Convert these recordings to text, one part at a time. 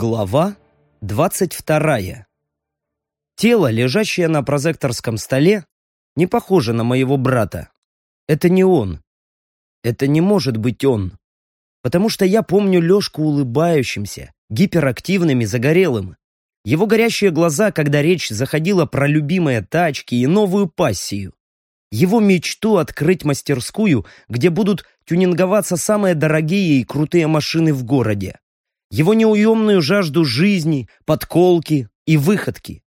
Глава двадцать вторая. Тело, лежащее на прозекторском столе, не похоже на моего брата. Это не он. Это не может быть он. Потому что я помню Лешку улыбающимся, гиперактивным и загорелым. Его горящие глаза, когда речь заходила про любимые тачки и новую пассию. Его мечту открыть мастерскую, где будут тюнинговаться самые дорогие и крутые машины в городе его неуемную жажду жизни, подколки и выходки.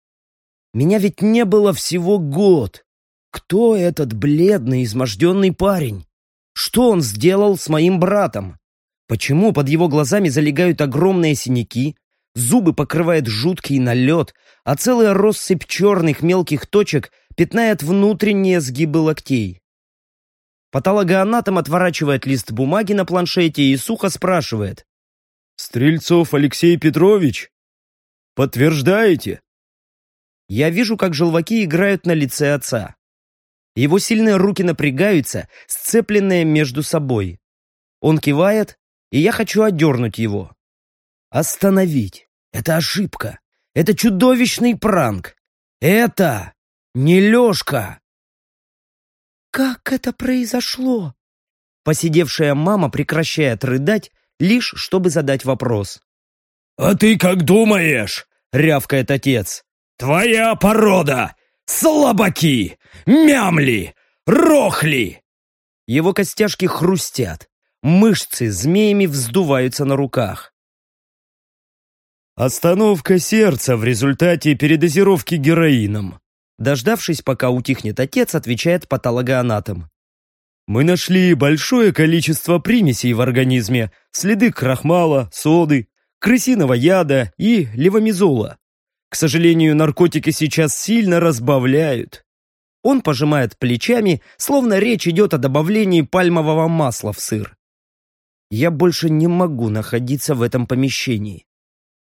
Меня ведь не было всего год. Кто этот бледный, изможденный парень? Что он сделал с моим братом? Почему под его глазами залегают огромные синяки, зубы покрывает жуткий налет, а целая россыпь черных мелких точек пятнает внутренние сгибы локтей? Патологоанатом отворачивает лист бумаги на планшете и сухо спрашивает. Стрельцов Алексей Петрович? Подтверждаете? Я вижу, как желваки играют на лице отца. Его сильные руки напрягаются, сцепленные между собой. Он кивает, и я хочу отдернуть его. Остановить. Это ошибка. Это чудовищный пранк. Это не Лешка. Как это произошло? Посидевшая мама прекращает рыдать лишь чтобы задать вопрос. «А ты как думаешь?» — рявкает отец. «Твоя порода! Слабаки! Мямли! Рохли!» Его костяшки хрустят, мышцы змеями вздуваются на руках. Остановка сердца в результате передозировки героином. Дождавшись, пока утихнет отец, отвечает патологоанатом. Мы нашли большое количество примесей в организме, следы крахмала, соды, крысиного яда и левомизола. К сожалению, наркотики сейчас сильно разбавляют. Он пожимает плечами, словно речь идет о добавлении пальмового масла в сыр. Я больше не могу находиться в этом помещении.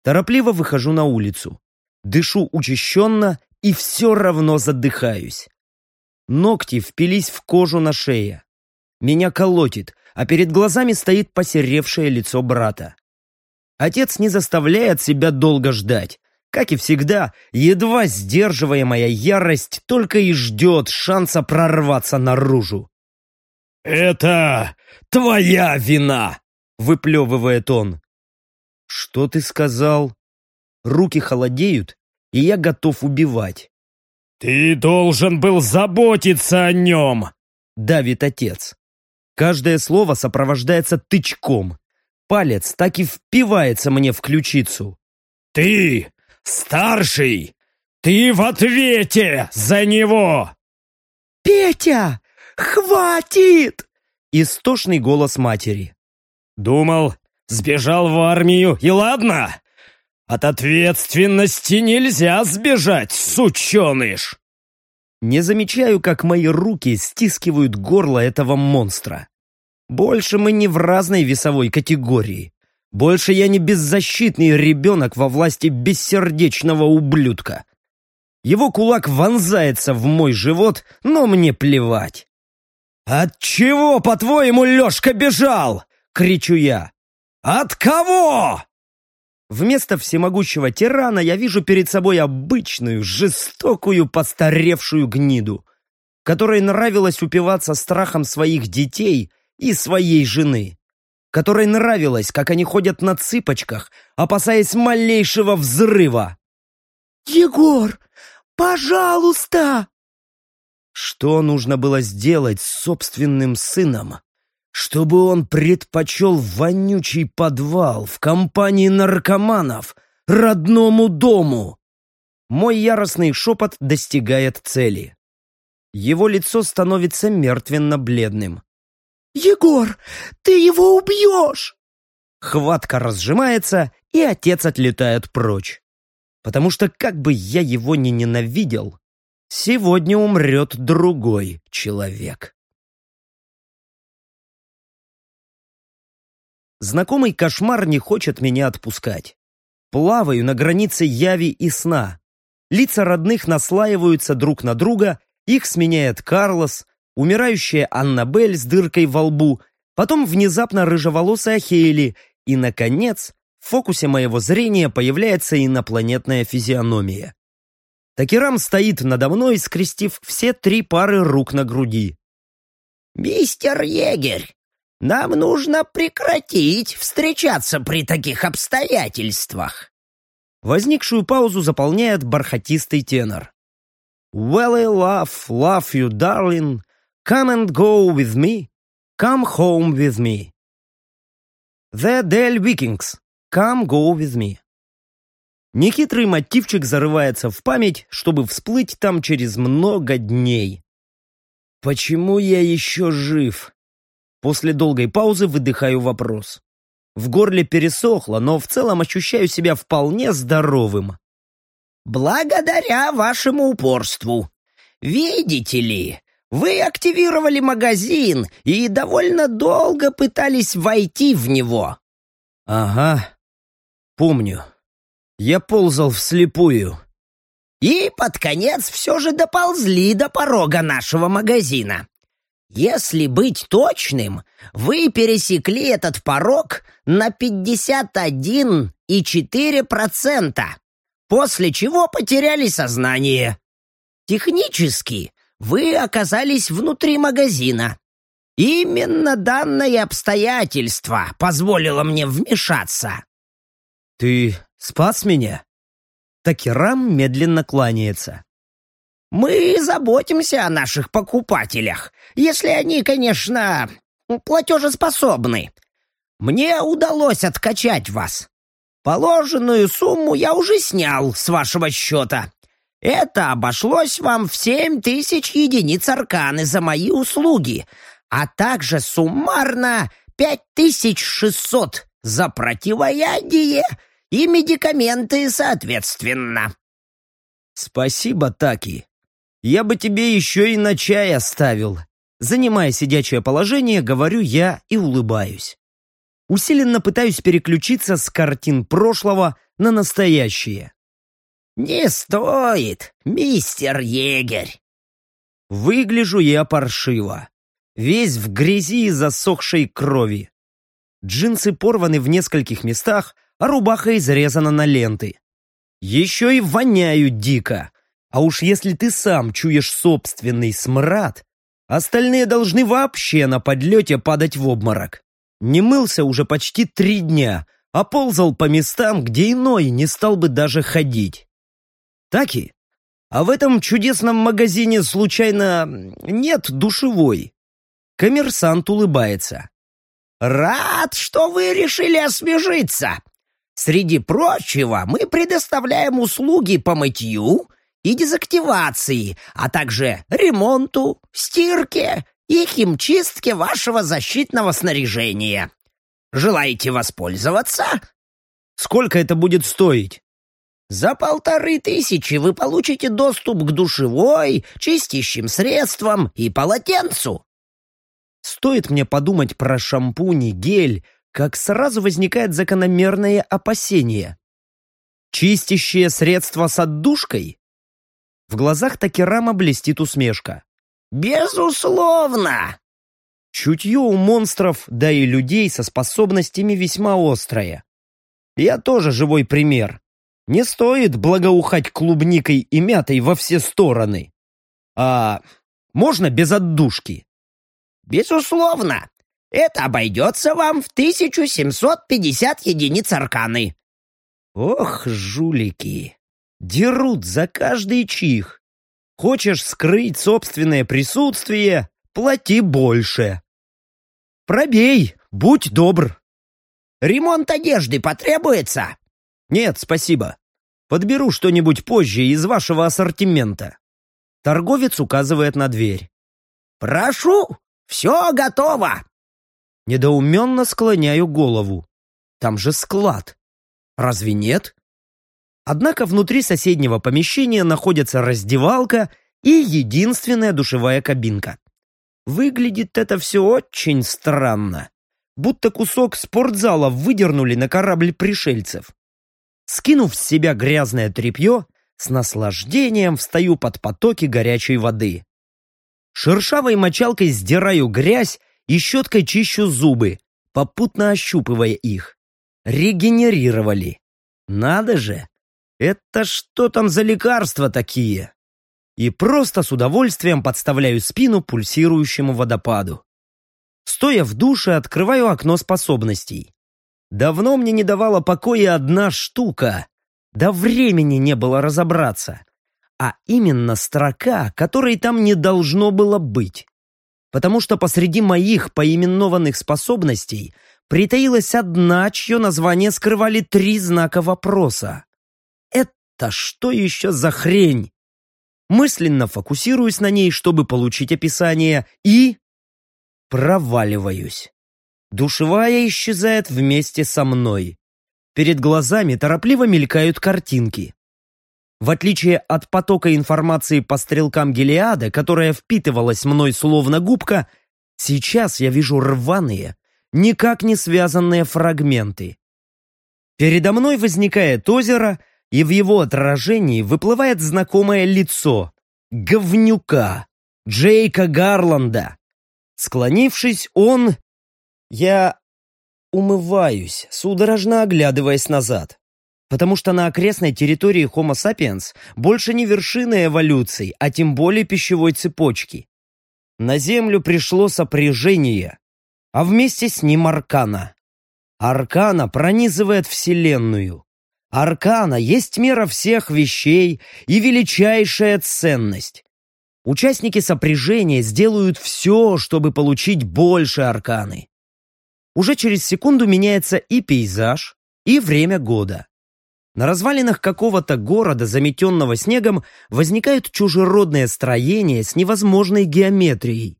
Торопливо выхожу на улицу. Дышу учащенно и все равно задыхаюсь. Ногти впились в кожу на шее. Меня колотит, а перед глазами стоит посеревшее лицо брата. Отец не заставляет себя долго ждать. Как и всегда, едва сдерживаемая ярость только и ждет шанса прорваться наружу. «Это твоя вина!» — выплевывает он. «Что ты сказал?» Руки холодеют, и я готов убивать. «Ты должен был заботиться о нем!» — давит отец. Каждое слово сопровождается тычком. Палец так и впивается мне в ключицу. «Ты старший! Ты в ответе за него!» «Петя, хватит!» Истошный голос матери. «Думал, сбежал в армию, и ладно? От ответственности нельзя сбежать, сученыш!» Не замечаю, как мои руки стискивают горло этого монстра. Больше мы не в разной весовой категории. Больше я не беззащитный ребенок во власти бессердечного ублюдка. Его кулак вонзается в мой живот, но мне плевать. «От чего, по-твоему, Лешка бежал?» — кричу я. «От кого?» Вместо всемогущего тирана я вижу перед собой обычную, жестокую, постаревшую гниду, которой нравилось упиваться страхом своих детей и своей жены, которой нравилось, как они ходят на цыпочках, опасаясь малейшего взрыва. «Егор, пожалуйста!» Что нужно было сделать с собственным сыном, чтобы он предпочел вонючий подвал в компании наркоманов родному дому. Мой яростный шепот достигает цели. Его лицо становится мертвенно-бледным. «Егор, ты его убьешь!» Хватка разжимается, и отец отлетает прочь. Потому что как бы я его ни ненавидел, сегодня умрет другой человек. Знакомый кошмар не хочет меня отпускать. Плаваю на границе яви и сна. Лица родных наслаиваются друг на друга, их сменяет Карлос, умирающая Аннабель с дыркой во лбу, потом внезапно рыжеволосая Хейли и, наконец, в фокусе моего зрения появляется инопланетная физиономия. Такерам стоит надо мной, скрестив все три пары рук на груди. «Мистер егерь, нам нужно прекратить встречаться при таких обстоятельствах». Возникшую паузу заполняет бархатистый тенор. «Well, I love, love you, darling. Come and go with me. Come home with me». The Del Vikings. Come go with me. Нехитрый мотивчик зарывается в память, чтобы всплыть там через много дней. Почему я еще жив? После долгой паузы выдыхаю вопрос. В горле пересохло, но в целом ощущаю себя вполне здоровым. «Благодаря вашему упорству. Видите ли, вы активировали магазин и довольно долго пытались войти в него». «Ага, помню. Я ползал вслепую». «И под конец все же доползли до порога нашего магазина. Если быть точным, вы пересекли этот порог на 51,4%, после чего потеряли сознание. Технически вы оказались внутри магазина. Именно данное обстоятельство позволило мне вмешаться. Ты спас меня? Такерам медленно кланяется. Мы заботимся о наших покупателях, если они, конечно, платежеспособны. Мне удалось откачать вас. Положенную сумму я уже снял с вашего счета. Это обошлось вам в семь тысяч единиц арканы за мои услуги, а также суммарно пять тысяч шестьсот за противоядие и медикаменты соответственно. Спасибо, Таки. Я бы тебе еще и на чай оставил. Занимая сидячее положение, говорю я и улыбаюсь. Усиленно пытаюсь переключиться с картин прошлого на настоящее. «Не стоит, мистер егерь!» Выгляжу я паршиво. Весь в грязи и засохшей крови. Джинсы порваны в нескольких местах, а рубаха изрезана на ленты. Еще и воняю дико. А уж если ты сам чуешь собственный смрад, остальные должны вообще на подлете падать в обморок. Не мылся уже почти три дня, а ползал по местам, где иной не стал бы даже ходить. Таки, а в этом чудесном магазине случайно нет душевой? Коммерсант улыбается. «Рад, что вы решили освежиться. Среди прочего, мы предоставляем услуги по мытью и дезактивации, а также ремонту, стирке и химчистке вашего защитного снаряжения. Желаете воспользоваться?» «Сколько это будет стоить?» За полторы тысячи вы получите доступ к душевой, чистящим средствам и полотенцу. Стоит мне подумать про шампунь и гель, как сразу возникает закономерное опасение. Чистящее средство с отдушкой? В глазах Такерама блестит усмешка. «Безусловно!» Чутье у монстров, да и людей со способностями весьма острое. Я тоже живой пример. Не стоит благоухать клубникой и мятой во все стороны. А можно без отдушки? Безусловно. Это обойдется вам в 1750 единиц арканы. Ох, жулики. Дерут за каждый чих. Хочешь скрыть собственное присутствие, плати больше. Пробей, будь добр. Ремонт одежды потребуется? «Нет, спасибо. Подберу что-нибудь позже из вашего ассортимента». Торговец указывает на дверь. «Прошу, все готово!» Недоуменно склоняю голову. Там же склад. Разве нет? Однако внутри соседнего помещения находится раздевалка и единственная душевая кабинка. Выглядит это все очень странно. Будто кусок спортзала выдернули на корабль пришельцев. Скинув с себя грязное тряпье, с наслаждением встаю под потоки горячей воды. Шершавой мочалкой сдираю грязь и щеткой чищу зубы, попутно ощупывая их. регенерировали. Надо же! Это что там за лекарства такие? И просто с удовольствием подставляю спину пульсирующему водопаду. Стоя в душе, открываю окно способностей. Давно мне не давала покоя одна штука. Да времени не было разобраться. А именно строка, которой там не должно было быть. Потому что посреди моих поименованных способностей притаилась одна, чье название скрывали три знака вопроса. Это что еще за хрень? Мысленно фокусируюсь на ней, чтобы получить описание, и... Проваливаюсь. Душевая исчезает вместе со мной. Перед глазами торопливо мелькают картинки. В отличие от потока информации по стрелкам Гелиада, которая впитывалась мной словно губка, сейчас я вижу рваные, никак не связанные фрагменты. Передо мной возникает озеро, и в его отражении выплывает знакомое лицо — говнюка, Джейка Гарланда. Склонившись, он... Я умываюсь, судорожно оглядываясь назад. Потому что на окрестной территории Homo sapiens больше не вершины эволюции, а тем более пищевой цепочки. На Землю пришло сопряжение, а вместе с ним Аркана. Аркана пронизывает Вселенную. Аркана есть мера всех вещей и величайшая ценность. Участники сопряжения сделают все, чтобы получить больше арканы. Уже через секунду меняется и пейзаж, и время года. На развалинах какого-то города, заметенного снегом, возникают чужеродные строения с невозможной геометрией.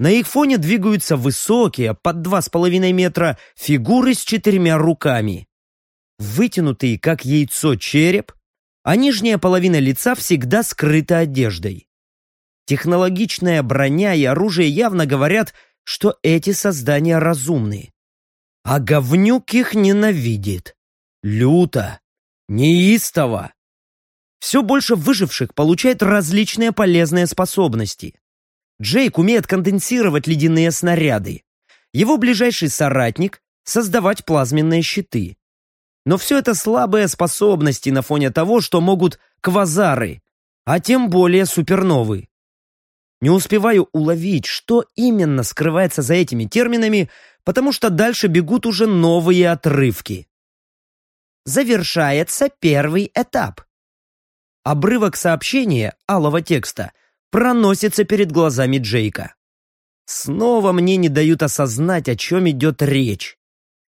На их фоне двигаются высокие, под два с половиной метра, фигуры с четырьмя руками. Вытянутый, как яйцо, череп, а нижняя половина лица всегда скрыта одеждой. Технологичная броня и оружие явно говорят, что эти создания разумны. А говнюк их ненавидит. Люто. Неистово. Все больше выживших получает различные полезные способности. Джейк умеет конденсировать ледяные снаряды. Его ближайший соратник — создавать плазменные щиты. Но все это слабые способности на фоне того, что могут квазары, а тем более суперновые. Не успеваю уловить, что именно скрывается за этими терминами, потому что дальше бегут уже новые отрывки. Завершается первый этап. Обрывок сообщения алого текста проносится перед глазами Джейка. Снова мне не дают осознать, о чем идет речь.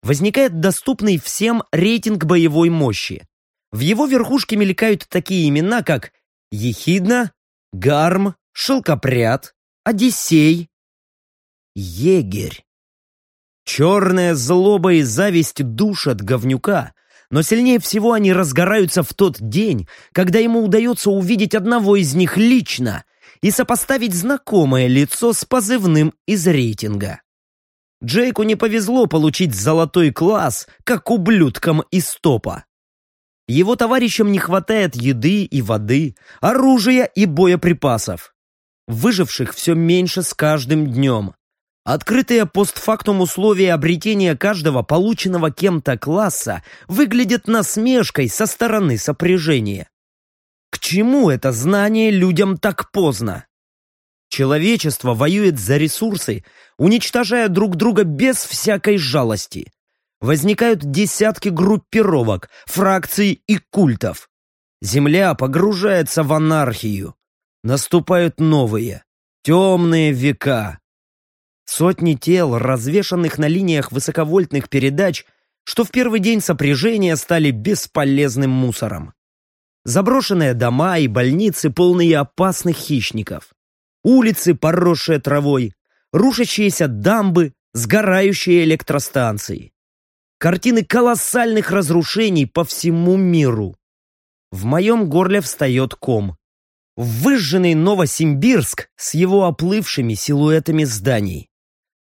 Возникает доступный всем рейтинг боевой мощи. В его верхушке мелькают такие имена, как Ехидна, Гарм, шелкопряд, Одиссей, егерь. Черная злоба и зависть душат говнюка, но сильнее всего они разгораются в тот день, когда ему удается увидеть одного из них лично и сопоставить знакомое лицо с позывным из рейтинга. Джейку не повезло получить золотой класс, как ублюдкам из топа. Его товарищам не хватает еды и воды, оружия и боеприпасов. Выживших все меньше с каждым днем. Открытые постфактум условия обретения каждого полученного кем-то класса выглядят насмешкой со стороны сопряжения. К чему это знание людям так поздно? Человечество воюет за ресурсы, уничтожая друг друга без всякой жалости. Возникают десятки группировок, фракций и культов. Земля погружается в анархию. Наступают новые, темные века. Сотни тел, развешанных на линиях высоковольтных передач, что в первый день сопряжения стали бесполезным мусором. Заброшенные дома и больницы, полные опасных хищников. Улицы, поросшие травой, рушащиеся дамбы, сгорающие электростанции. Картины колоссальных разрушений по всему миру. В моем горле встает ком выжженный Новосимбирск с его оплывшими силуэтами зданий.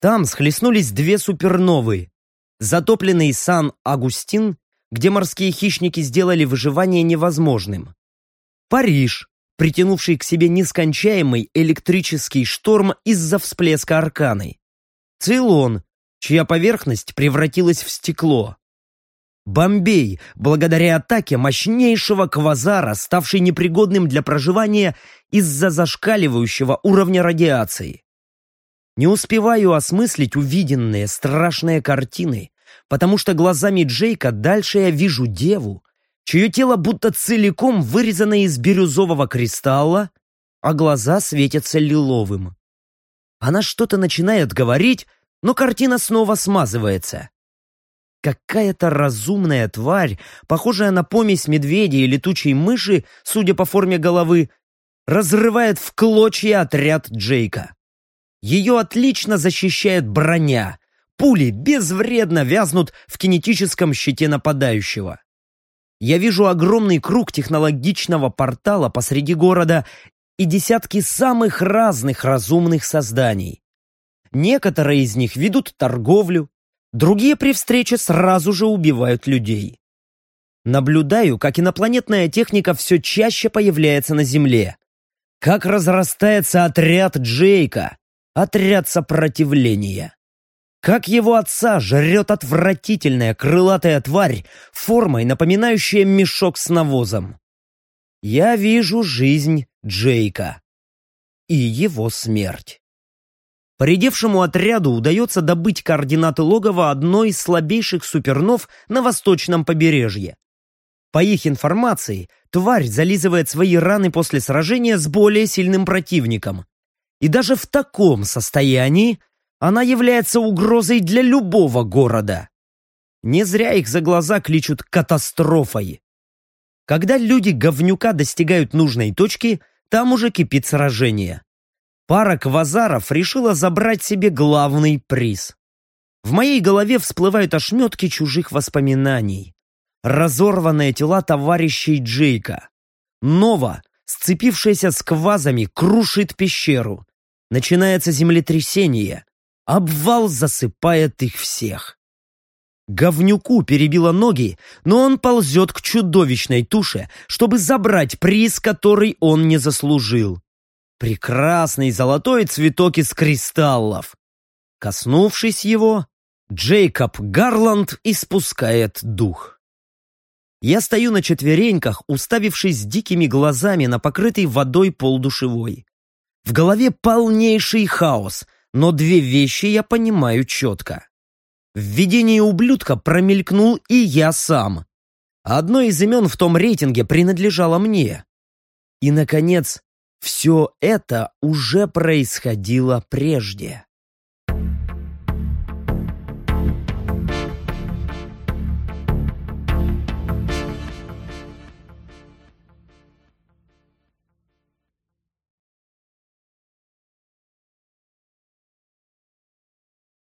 Там схлестнулись две суперновые. Затопленный Сан-Агустин, где морские хищники сделали выживание невозможным. Париж, притянувший к себе нескончаемый электрический шторм из-за всплеска арканы. Цейлон, чья поверхность превратилась в стекло. Бомбей, благодаря атаке мощнейшего квазара, ставший непригодным для проживания из-за зашкаливающего уровня радиации. Не успеваю осмыслить увиденные страшные картины, потому что глазами Джейка дальше я вижу деву, чье тело будто целиком вырезано из бирюзового кристалла, а глаза светятся лиловым. Она что-то начинает говорить, но картина снова смазывается. Какая-то разумная тварь, похожая на помесь медведя и летучей мыши, судя по форме головы, разрывает в клочья отряд Джейка. Ее отлично защищает броня. Пули безвредно вязнут в кинетическом щите нападающего. Я вижу огромный круг технологичного портала посреди города и десятки самых разных разумных созданий. Некоторые из них ведут торговлю, другие при встрече сразу же убивают людей. Наблюдаю, как инопланетная техника все чаще появляется на Земле. Как разрастается отряд Джейка, отряд сопротивления. Как его отца жрет отвратительная крылатая тварь, формой напоминающая мешок с навозом. Я вижу жизнь Джейка и его смерть. Поредевшему отряду удается добыть координаты логова одной из слабейших супернов на восточном побережье. По их информации, тварь зализывает свои раны после сражения с более сильным противником. И даже в таком состоянии она является угрозой для любого города. Не зря их за глаза кличут катастрофой. Когда люди говнюка достигают нужной точки, там уже кипит сражение пара квазаров решила забрать себе главный приз. В моей голове всплывают ошметки чужих воспоминаний. Разорванные тела товарищей Джейка. Нова, сцепившаяся с квазами, крушит пещеру. Начинается землетрясение. Обвал засыпает их всех. Говнюку перебило ноги, но он ползет к чудовищной туше, чтобы забрать приз, который он не заслужил. Прекрасный золотой цветок из кристаллов. Коснувшись его, Джейкоб Гарланд испускает дух. Я стою на четвереньках, уставившись дикими глазами на покрытый водой пол душевой. В голове полнейший хаос, но две вещи я понимаю четко. В видении ублюдка промелькнул и я сам. Одно из имен в том рейтинге принадлежало мне. И, наконец, все это уже происходило прежде.